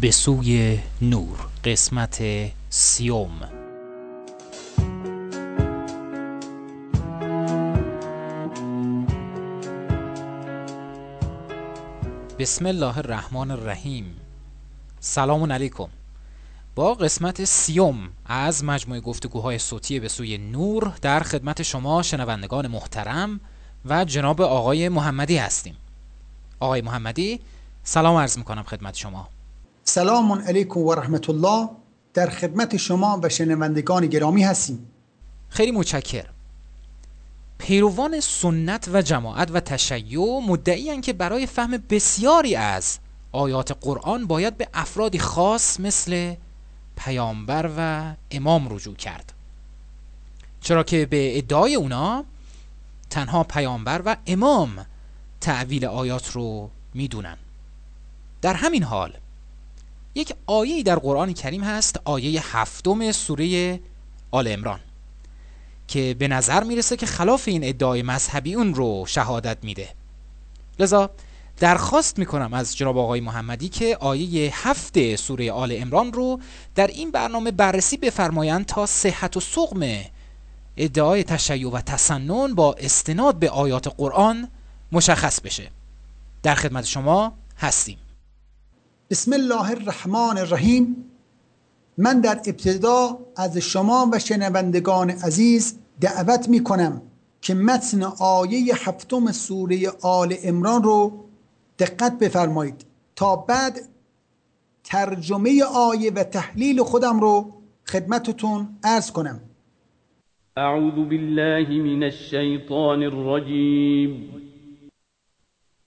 به سوی نور قسمت سیوم. بسم الله الرحمن الرحیم. سلام علیکم. با قسمت سیوم از مجموعه گفتگوهای صوتی به سوی نور در خدمت شما شنوندگان محترم و جناب آقای محمدی هستیم. آقای محمدی سلام عرض می‌کنم خدمت شما. سلام علیکم و رحمت الله در خدمت شما و شنوندگان گرامی هستیم. خیلی متشکر پیروان سنت و جماعت و تشیع مدعی که برای فهم بسیاری از آیات قرآن باید به افرادی خاص مثل پیامبر و امام رجوع کرد. چرا که به ادعای اونا تنها پیامبر و امام تعویل آیات رو می‌دونن. در همین حال یک آیه در قرآن کریم هست آیه هفتم سوره آل امران که به نظر می‌رسه که خلاف این ادعای مذهبی اون رو شهادت میده. لذا درخواست می‌کنم از جناب آقای محمدی که آیه هفت سوره آل امران رو در این برنامه بررسی بفرمایند تا صحت و سقم ادعای تشیع و تسنن با استناد به آیات قرآن مشخص بشه. در خدمت شما هستیم. بسم الله الرحمن الرحیم. من در ابتدا از شما و شنوندگان عزیز دعوت می کنم که متن آیه هفتم سوره آل امران رو دقت بفرمایید تا بعد ترجمه آیه و تحلیل خودم رو خدمتتون عرض کنم. اعوذ بالله من الشیطان الرجیم.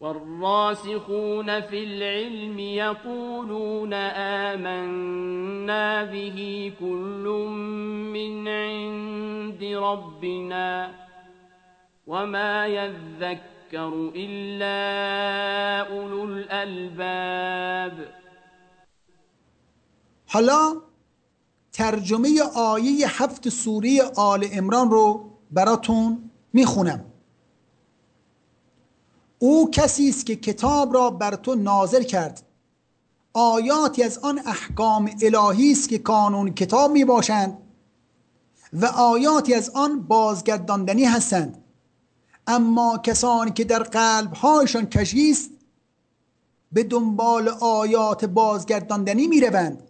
والراسخون في العلم يقولون آمنا به كل من عند ربنا وما يذكر إلا أولو الألباب. حالا ترجمه آیه هفت سوره آل امران رو براتون میخونم. او کسی است که کتاب را بر تو نازل کرد. آیاتی از آن احکام الهی است که کانون کتاب می باشند و آیاتی از آن بازگرداندنی هستند. اما کسانی که در قلبهایشان کشی است به دنبال آیات بازگرداندنی می روند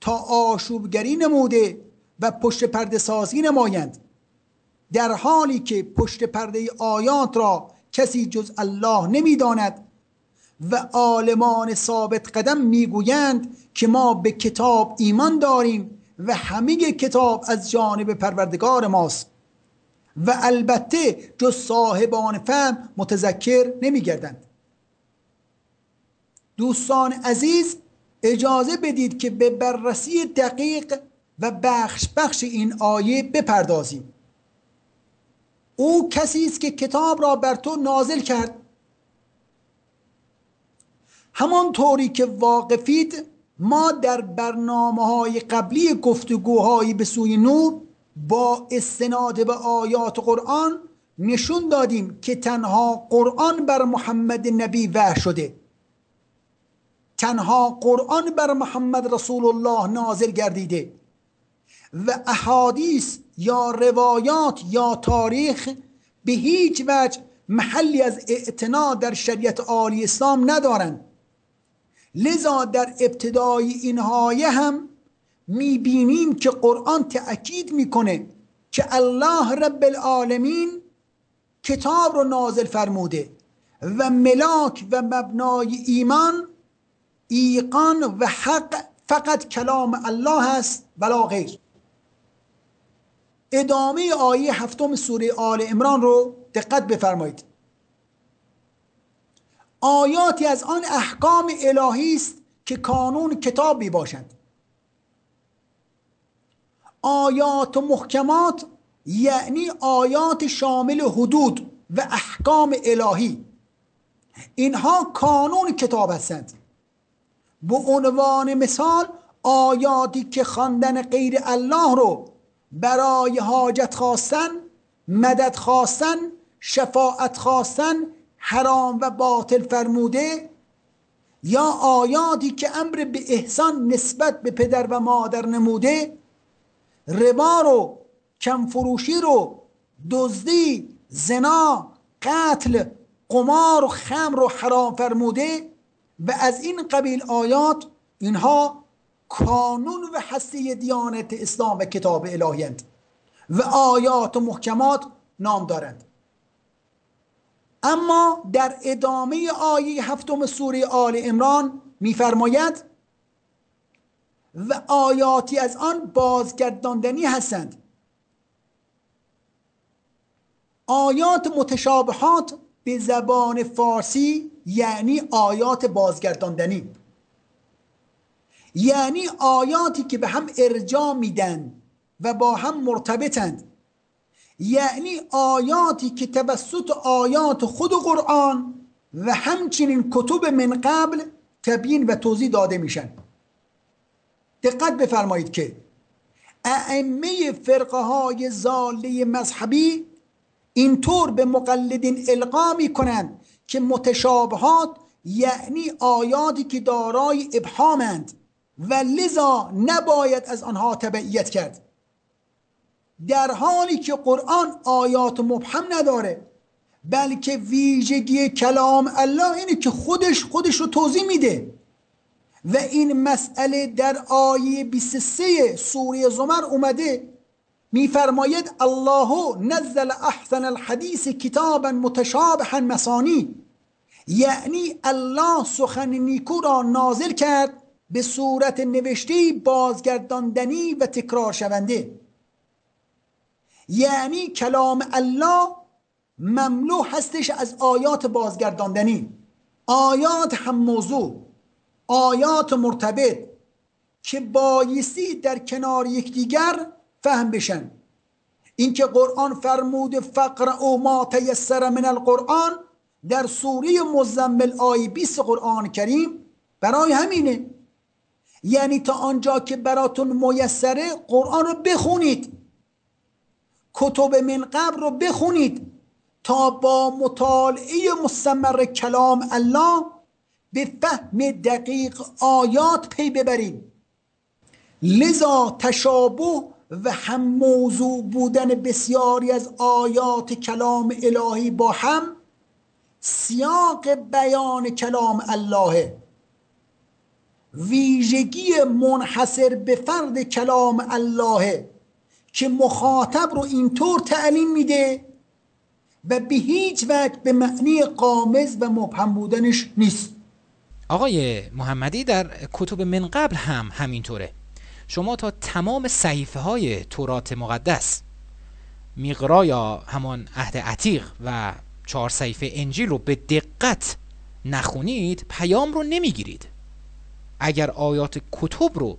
تا آشوبگری نموده و پشت پرده سازی نمایند. در حالی که پشت پرده آیات را کسی جز الله نمی‌داند و عالمان ثابت قدم می‌گویند که ما به کتاب ایمان داریم و همه کتاب از جانب پروردگار ماست و البته جز صاحبان فهم متذکر نمیگردند. دوستان عزیز اجازه بدید که به بررسی دقیق و بخش بخش این آیه بپردازیم. او کسی است که کتاب را بر تو نازل کرد. همان طوری که واقفید ما در برنامه های قبلی گفتگوهایی به سوی نور با استناد به آیات قرآن نشون دادیم که تنها قرآن بر محمد نبی وحی شده. تنها قرآن بر محمد رسول الله نازل گردیده. و احادیث یا روایات یا تاریخ به هیچ وجه محلی از اعتنا در شریعت عالی اسلام ندارند لذا در ابتدای این آیه هم می‌بینیم که قرآن تأکید می‌کنه که الله رب العالمین کتاب رو نازل فرموده و ملاک و مبنای ایمان ایقان و حق فقط کلام الله هست ولا غیر. ادامه آیه هفتم سوره آل امران رو دقت بفرمایید. آیاتی از آن احکام الهی است که کانون کتاب می باشند آیات و محکمات یعنی آیات شامل حدود و احکام الهی. اینها کانون کتاب هستند. به عنوان مثال آیاتی که خواندن غیر الله رو برای حاجت خواستن مدد خواستن شفاعت خواستن حرام و باطل فرموده یا آیاتی که امر به احسان نسبت به پدر و مادر نموده ربا رو کمفروشی رو دزدی زنا قتل قمار و خمر رو حرام فرموده و از این قبیل آیات اینها کانون و هسته دیانت اسلام و کتاب الهیند و آیات و محکمات نام دارند. اما در ادامه آیه هفتم سوره آل امران میفرماید و آیاتی از آن بازگرداندنی هستند. آیات متشابهات به زبان فارسی یعنی آیات بازگرداندنی. یعنی آیاتی که به هم ارجاع میدن و با هم مرتبطند یعنی آیاتی که توسط آیات خود قرآن و همچنین کتب من قبل تبیین و توضیح داده میشن. دقت بفرمایید که ائمه فرقه های زاله مذهبی اینطور به مقلدین القا می کنند که متشابهات یعنی آیاتی که دارای ابهامند. و لذا نباید از آنها تبعیت کرد. در حالی که قرآن آیات مبهم نداره بلکه ویژگی کلام الله اینه که خودش خودش رو توضیح میده. و این مسئله در آیه 23 سوره زمر اومده میفرماید الله نزل احسن الحدیث کتابا متشابها مسانی یعنی الله سخن نیکو را نازل کرد به صورت نوشته بازگرداندنی و تکرار شونده. یعنی کلام الله مملو هستش از آیات بازگرداندنی. آیات هم موضوع آیات مرتبط که بایستی در کنار یکدیگر فهم بشن. اینکه قرآن فرمود فقر او ما تیسر من القرآن در سوره مزمل آیه 20 قرآن کریم برای همینه. یعنی تا آنجا که براتون میسره قرآن رو بخونید. کتب من قبل رو بخونید تا با مطالعه مستمر کلام الله به فهم دقیق آیات پی ببرید. لذا تشابه و هم موضوع بودن بسیاری از آیات کلام الهی با هم سیاق بیان کلام الله ویژگی منحصر به فرد کلام الله که مخاطب رو اینطور تعلیم میده و به هیچ وجه به معنی قامز و مبهم بودنش نیست. آقای محمدی در کتب من قبل هم همینطوره. شما تا تمام صحیفه های تورات مقدس میقرا یا همان عهد عتیق و چهار صحیفه انجیل رو به دقت نخونید پیام رو نمی‌گیرید. اگر آیات کتب رو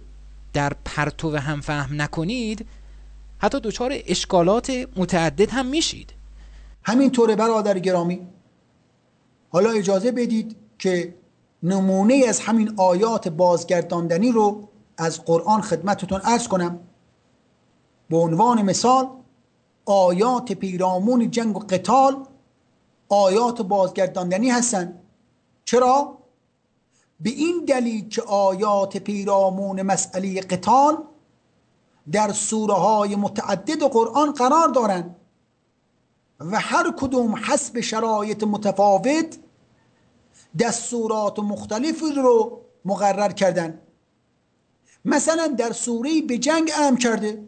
در پرتو هم فهم نکنید حتی دچار اشکالات متعدد هم میشید. همینطوره برادر گرامی. حالا اجازه بدید که نمونه از همین آیات بازگرداندنی رو از قرآن خدمتتون ارز کنم. به عنوان مثال آیات پیرامون جنگ و قتال آیات بازگرداندنی هستند چرا؟ به این دلیل که آیات پیرامون مسئله قتال در سوره های متعدد قرآن قرار دارند و هر کدوم حسب شرایط متفاوت دستورات مختلفی رو مقرر کردن. مثلا در سوره به جنگ ام کرده.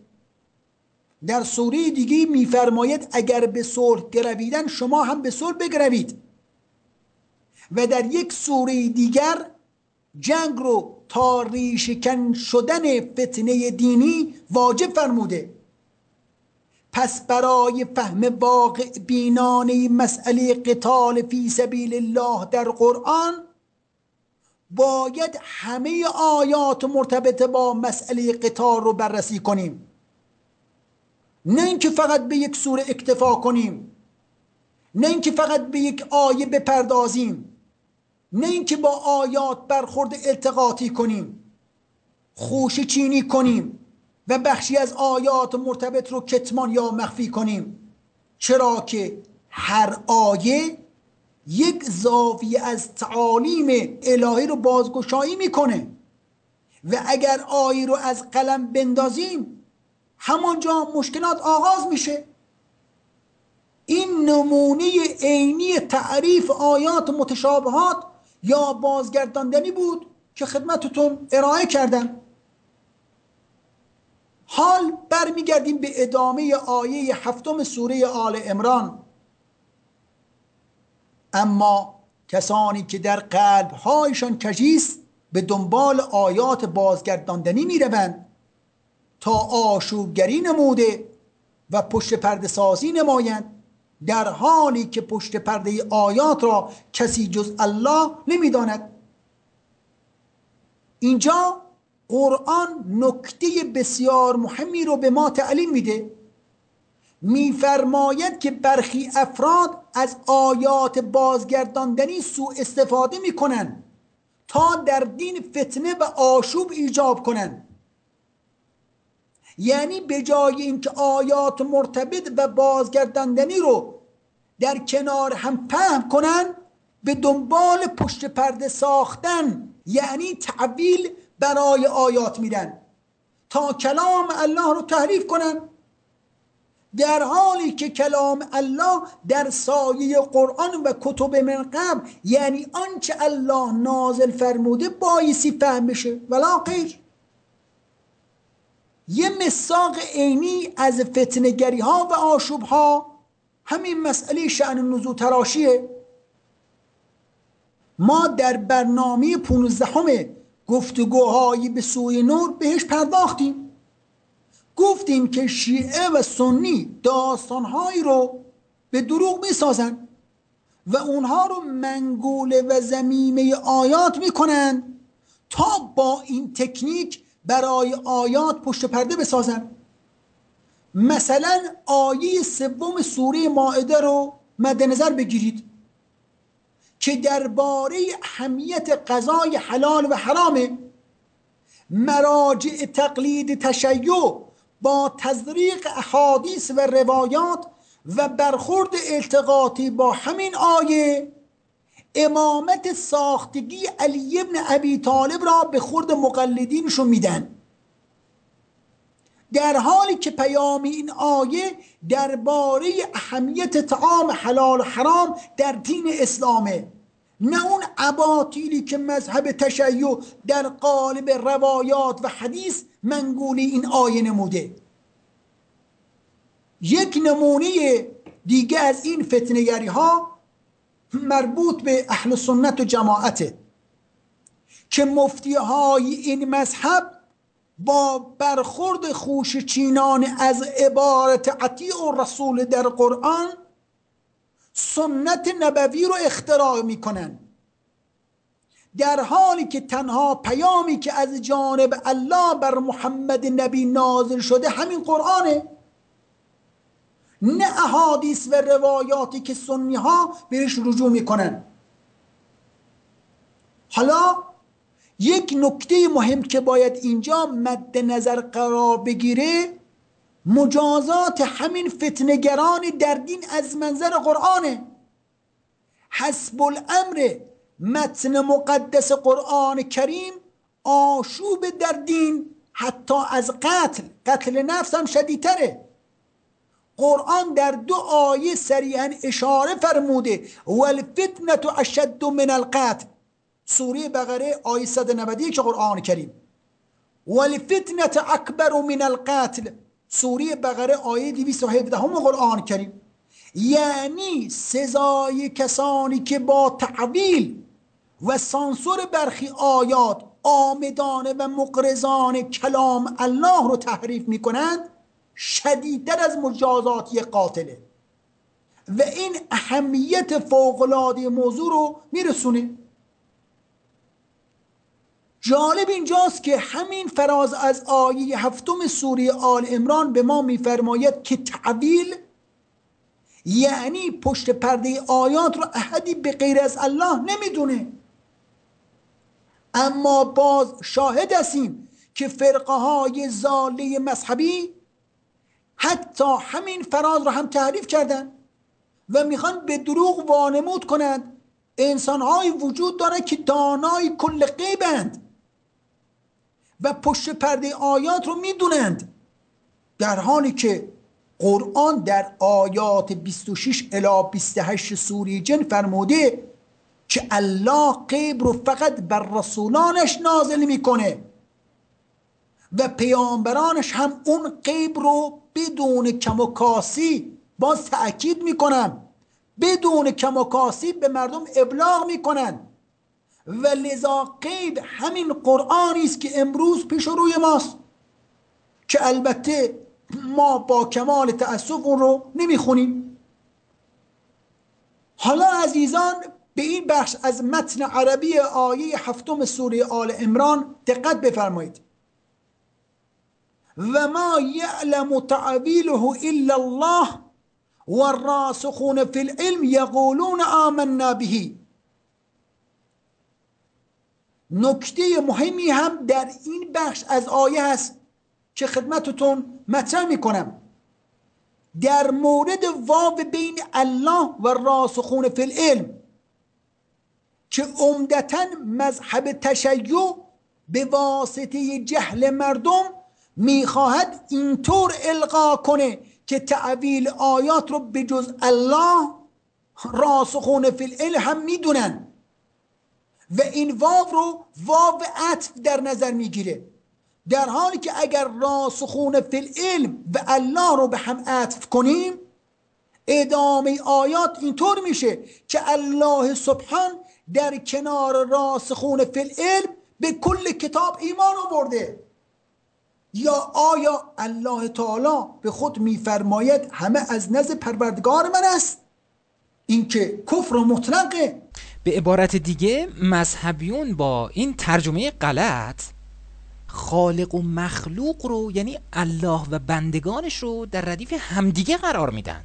در سوره دیگه میفرماید اگر به صلح گرویدن شما هم به صلح بگروید. و در یک سوره دیگر جنگ رو تا ریشکن شدن فتنه دینی واجب فرموده. پس برای فهم واقع بینانه مسئله قتال فی سبیل الله در قرآن باید همه آیات مرتبط با مسئله قتال رو بررسی کنیم. نه اینکه فقط به یک سوره اکتفا کنیم نه اینکه فقط به یک آیه بپردازیم. نه اینکه با آیات برخورد التقاطی کنیم خوش چینی کنیم و بخشی از آیات مرتبط رو کتمان یا مخفی کنیم. چرا که هر آیه یک زاویه از تعالیم الهی رو بازگشایی می‌کنه. و اگر آیه رو از قلم بندازیم همانجا مشکلات آغاز میشه. این نمونه عینی تعریف آیات متشابهات یا بازگرداندنی بود که خدمتتون ارائه کردم. حال برمیگردیم به ادامه آیه هفتم سوره آل امران اما کسانی که در قلبهایشان کجیست به دنبال آیات بازگرداندنی می‌روند تا آشوبگری نموده و پشت پرده سازی نمایند. در حالی که پشت پرده آیات را کسی جز الله نمی‌داند. اینجا قرآن نکته بسیار مهمی رو به ما تعلیم میده. میفرماید که برخی افراد از آیات بازگرداندنی سوء استفاده می‌کنن تا در دین فتنه و آشوب ایجاب کنند یعنی به جای اینکه آیات مرتبط و بازگرداندنی رو در کنار هم فهم کنن به دنبال پشت پرده ساختن یعنی تعبیل برای آیات میدن تا کلام الله رو تحریف کنن. در حالی که کلام الله در سایه قرآن و کتب من قبل یعنی آنچه الله نازل فرموده بایسی فهم بشه. ولا غیر یه مساق عینی از فتنگری ها و آشوب ها همین مسئله شعن نزول تراشیه. ما در برنامه پونزدهم گفتگوهایی به سوی نور بهش پرداختیم. گفتیم که شیعه و سنی داستانهایی رو به دروغ می‌سازن و اونها رو منگوله و زمیمه آیات می‌کنن تا با این تکنیک برای آیات پشت پرده بسازن. مثلا آیه سوم سوره ماعده رو مد نظر بگیرید که درباره اهمیت قضای حلال و حرامه. مراجع تقلید تشیع با تزریق احادیث و روایات و برخورد التقاطی با همین آیه امامت ساختگی علی ابن ابی طالب را به خورد مقلدینشون میدن. در حالی که پیام این آیه درباره اهمیت تعام حلال حرام در دین اسلامه نه اون عباطیلی که مذهب تشیع در قالب روایات و حدیث منگولی این آیه نموده. یک نمونه دیگه از این فتنگری ها مربوط به اهل سنت و جماعته که مفتی های این مذهب با برخورد خوش چینان از عبارت عطیع و رسول در قرآن سنت نبوی رو اختراع می‌کنن. در حالی که تنها پیامی که از جانب الله بر محمد نبی نازل شده همین قرآنه نه احادیث و روایاتی که سنی ها بهش رجوع می‌کنن. حالا یک نکته مهم که باید اینجا مد نظر قرار بگیره مجازات همین فتنگران در دین از منظر قرآنه. حسب الامر متن مقدس قرآن کریم آشوب در دین حتی از قتل. قتل نفس هم شدیدتره. قرآن در دو آیه سریعا اشاره فرموده والفتنة اشد من القتل. سوره بقره آیه 191 قرآن کریم. والفتنة اکبر من القتل. سوره بقره آیه 217 هم قرآن کریم. یعنی سزای کسانی که با تعویل و سانسور برخی آیات آمدانه و مقرزان کلام الله رو تحریف می‌کنند شدیدتر از مجازات قاتله. و این اهمیت فوقلاده موضوع رو میرسونه جالب اینجاست که همین فراز از آیه هفتم سوره آل امران به ما میفرماید که تعویل یعنی پشت پرده آیات رو احدی به غیر از الله نمی‌دونه. اما باز شاهد هستیم که فرقه های زاله مذهبی حتی همین فراز رو هم تعریف کردن و می‌خوان به دروغ وانمود کنند. انسان وجود داره که دانای کل غیبند و پشت پرده آیات رو می‌دونند. در حالی که قرآن در آیات 26 الی 28 سوره جن فرموده که الله غیب رو فقط بر رسولانش نازل می‌کنه. و پیامبرانش هم اون غیب رو بدون کم و کاسی باز تأکید می‌کنم بدون کم و کاسی به مردم ابلاغ می‌کنن. و لذا غیب همین قرآنی است که امروز پیش روی ماست. که البته ما با کمال تأسف اون رو نمی‌خونیم. حالا عزیزان به این بخش از متن عربی آیه هفتم سوره آل امران دقت بفرمایید. و ما یعلم تعویله الا الله والراسخون فی العلم یقولون آمنا به نکته مهمی هم در این بخش از آیه هست که خدمتتون مطرح می‌کنم. در مورد واو بین الله و راسخون فی العلم که عمدتا مذهب تشیع به واسطه جهل مردم می‌خواهد اینطور القا کنه که تعویل آیات رو به جز الله راسخون فی العلم هم می‌دونن. و این واو رو واو عطف در نظر می‌گیره. در حالی که اگر راسخون فی العلم و الله رو به هم عطف کنیم ادامه آیات اینطور میشه که الله سبحان در کنار راسخون فی العلم به کل کتاب ایمان آورده. یا آیا الله تعالی به خود میفرماید همه از نزد پروردگار من است؟ اینکه کفر و مطلقه. به عبارت دیگه مذهبیون با این ترجمه غلط خالق و مخلوق رو یعنی الله و بندگانش رو در ردیف همدیگه قرار میدن.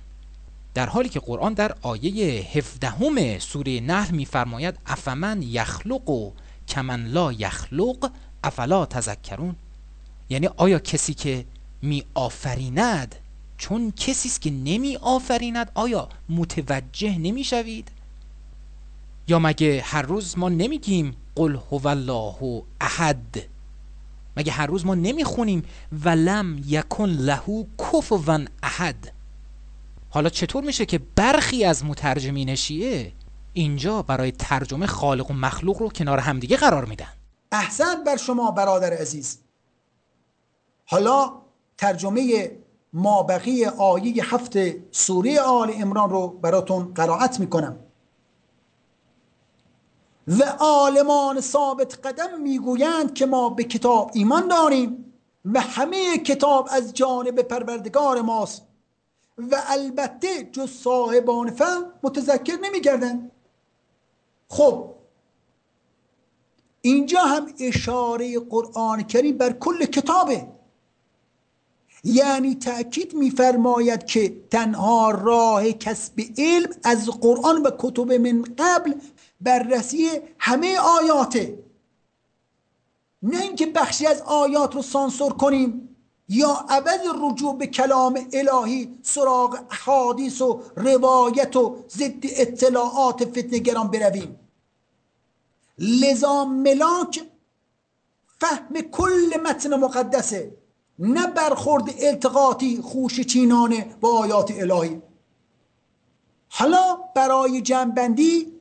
در حالی که قرآن در آیه هفدهم سوره نحل میفرماید افمن یخلق و کمن لا یخلق افلا تذکرون؟ یعنی آیا کسی که می آفریند چون کسی است که نمی آفریند آیا متوجه نمی شوید یا مگه هر روز ما نمیگیم قل هو الله احد؟ مگه هر روز ما نمی‌خونیم ولم یکن له کفوا احد؟ حالا چطور میشه که برخی از مترجمین شیعه اینجا برای ترجمه خالق و مخلوق رو کنار همدیگه قرار میدن؟ احسن بر شما برادر عزیز. حالا ترجمه مابقی آیه هفت سوره آل امران رو براتون قرائت می‌کنم. و عالمان ثابت قدم می‌گویند که ما به کتاب ایمان داریم و همه کتاب از جانب پروردگار ماست و البته جز صاحبان فهم متذکر نمیگردند. خب اینجا هم اشاره قرآن کریم بر کل کتابه. یعنی تأکید میفرماید که تنها راه کسب علم از قرآن و کتب من قبل بررسی همه آیاته. نه اینکه بخشی از آیات رو سانسور کنیم یا عوض رجوع به کلام الهی سراغ حادیث و روایت و ضد اطلاعات فتنگران برویم. لذا ملاک فهم کل متن مقدسه. نه برخورد التقاطی خوش چینانه با آیات الهی. حالا برای جنبندی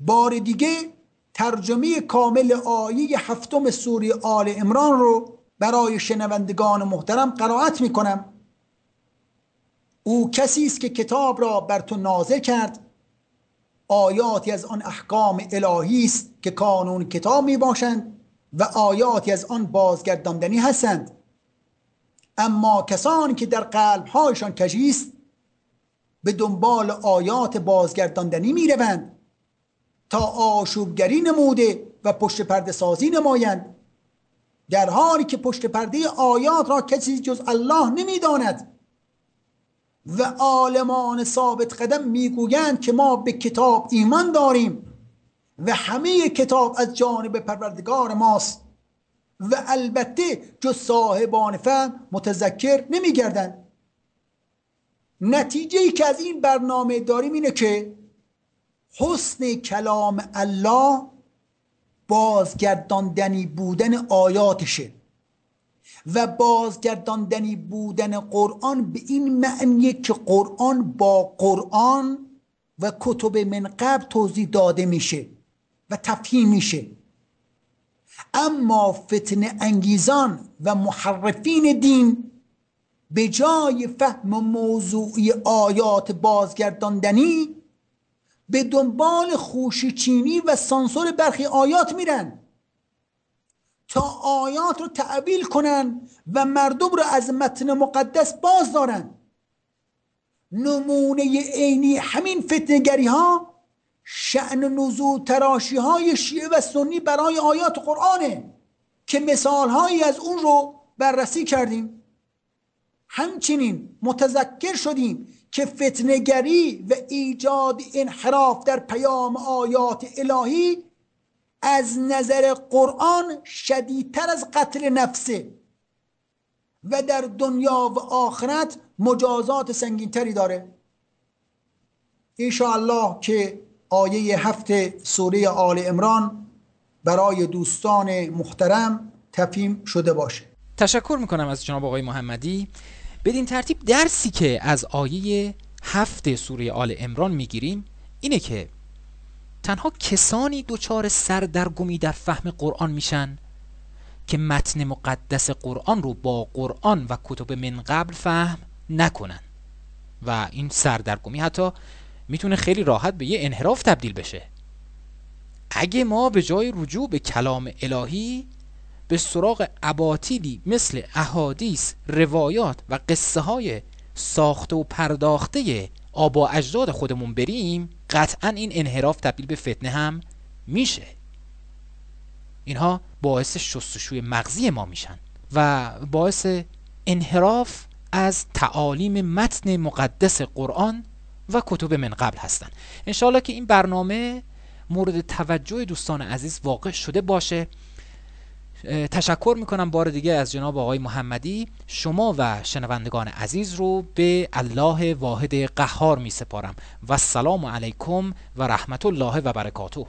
بار دیگه ترجمه کامل آیه هفتم سوره آل امران رو برای شنوندگان محترم قرائت می کنم او کسی است که کتاب را بر تو نازل کرد. آیاتی از آن احکام الهی است که کانون کتاب می باشند و آیاتی از آن بازگرداندنی هستند. اما کسانی که در قلبهایشان کجی است به دنبال آیات بازگرداندنی می روند تا آشوبگری نموده و پشت پرده سازی نمایند. در حالی که پشت پرده آیات را کسی جز الله نمی‌داند و عالمان ثابت قدم می‌گویند که ما به کتاب ایمان داریم. و همه کتاب از جانب پروردگار ماست. و البته جز صاحبان فهم متذکر نمیگردند. نتیجه ای که از این برنامه داریم اینه که حسن کلام الله بازگرداندنی بودن آیاتشه و بازگرداندنی بودن قرآن به این معنیه که قرآن با قرآن و کتب من قبل توضیح داده میشه. و تفهیم میشه. اما فتن انگیزان و محرفین دین به جای فهم موضوعی آیات بازگرداندنی به دنبال خوشیچینی و سانسور برخی آیات میرن تا آیات رو تعبیل کنن و مردم رو از متن مقدس باز دارن نمونه عینی همین فتنگری ها شعن نزول تراشی های شیعه و سنی برای آیات قرآنه که مثال هایی از اون رو بررسی کردیم. همچنین متذکر شدیم که فتنگری و ایجاد انحراف در پیام آیات الهی از نظر قرآن شدیدتر از قتل نفسه و در دنیا و آخرت مجازات سنگینتری داره. الله که آیه هفت سوره آل امران برای دوستان محترم تفیم شده باشه. تشکر می‌کنم از جناب آقای محمدی. بدین ترتیب درسی که از آیه هفت سوره آل امران می‌گیریم اینه که تنها کسانی دچار سردرگمی در فهم قرآن میشن که متن مقدس قرآن رو با قرآن و کتب من قبل فهم نکنن. و این سردرگمی حتی می‌تونه خیلی راحت به یه انحراف تبدیل بشه. اگه ما به جای رجوع به کلام الهی به سراغ اباطیلی مثل احادیث روایات و قصه های ساخته و پرداخته آبا اجداد خودمون بریم قطعا این انحراف تبدیل به فتنه هم میشه. اینها باعث شستشوی مغزی ما میشن و باعث انحراف از تعالیم متن مقدس قرآن و کتب من قبل هستن. انشاءالله که این برنامه مورد توجه دوستان عزیز واقع شده باشه. تشکر می‌کنم بار دیگه از جناب آقای محمدی. شما و شنوندگان عزیز رو به الله واحد قهار می سپارم و السلام علیکم و رحمت الله و برکاته.